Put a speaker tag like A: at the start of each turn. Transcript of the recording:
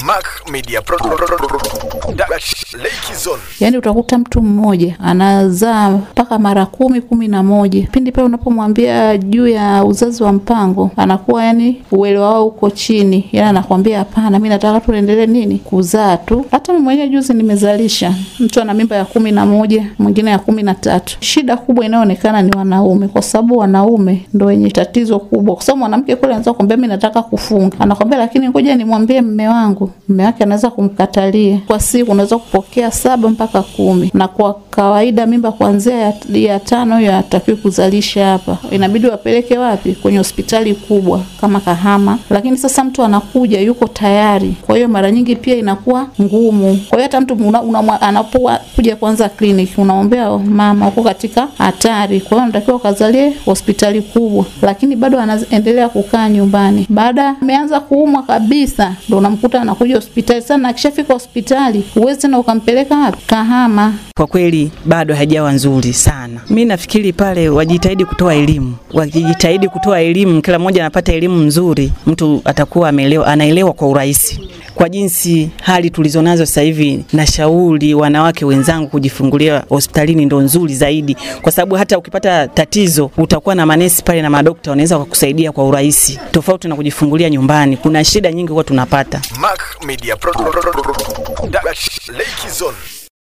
A: Mac Media Pro Dash Lake Zone.
B: Yaani utakuta mtu mmoja anazaa mpaka mara kumi kumi na moja. Pindi pale unapomwambia juu ya uzazi wa mpango, anakuwa yani uelewa wao uko chini, yani anakwambia hapana, mi nataka tuendelee nini kuzaa tu. Hata mimi mwenyewe juzi nimezalisha mtu ana mimba ya kumi na moja, mwingine ya kumi na tatu. Shida kubwa inayoonekana ni wanaume, kwa sababu wanaume ndo wenye tatizo kubwa, kwa sababu mwanamke kule anaweza kuambia mi nataka kufunga, anakwambia lakini ngoja nimwambie mme wangu. Mme wake anaweza kumkatalia. Kwa siku unaweza kupokea saba mpaka kumi, na kwa kawaida mimba kuanzia ya, ya tano hiyo hatakiwi kuzalisha hapa, inabidi wapeleke wapi? Kwenye hospitali kubwa kama Kahama. Lakini sasa mtu anakuja yuko tayari, kwa hiyo mara nyingi pia inakuwa ngumu. Kwa hiyo hata mtu anapokuja kwanza kliniki unaombea mama, uko katika hatari, kwa hiyo anatakiwa ukazalie hospitali kubwa, lakini bado anaendelea kukaa nyumbani. Baada ameanza kuumwa kabisa, ndo unamkuta anakuja hospitali sana. Akishafika hospitali, huwezi tena ukampeleka wapi? Kahama.
C: Kwa kweli bado haijawa nzuri sana. Mi nafikiri pale wajitahidi kutoa elimu, wakijitahidi kutoa elimu, kila mmoja anapata elimu nzuri, mtu atakuwa ameelewa, anaelewa kwa urahisi kwa jinsi hali tulizonazo sasa hivi, nashauri wanawake wenzangu kujifungulia hospitalini ndo nzuri zaidi, kwa sababu hata ukipata tatizo utakuwa na manesi pale na madokta wanaweza kukusaidia kwa urahisi, tofauti na kujifungulia nyumbani. Kuna shida nyingi huwa tunapata.
A: Mac Media Pro Dash Lake Zone.